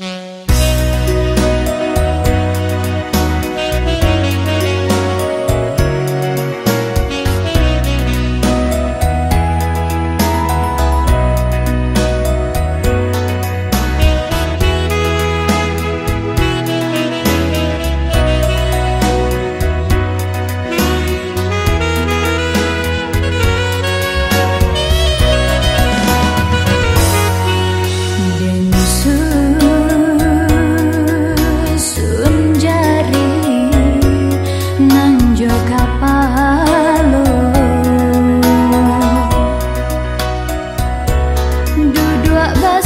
Bye. tak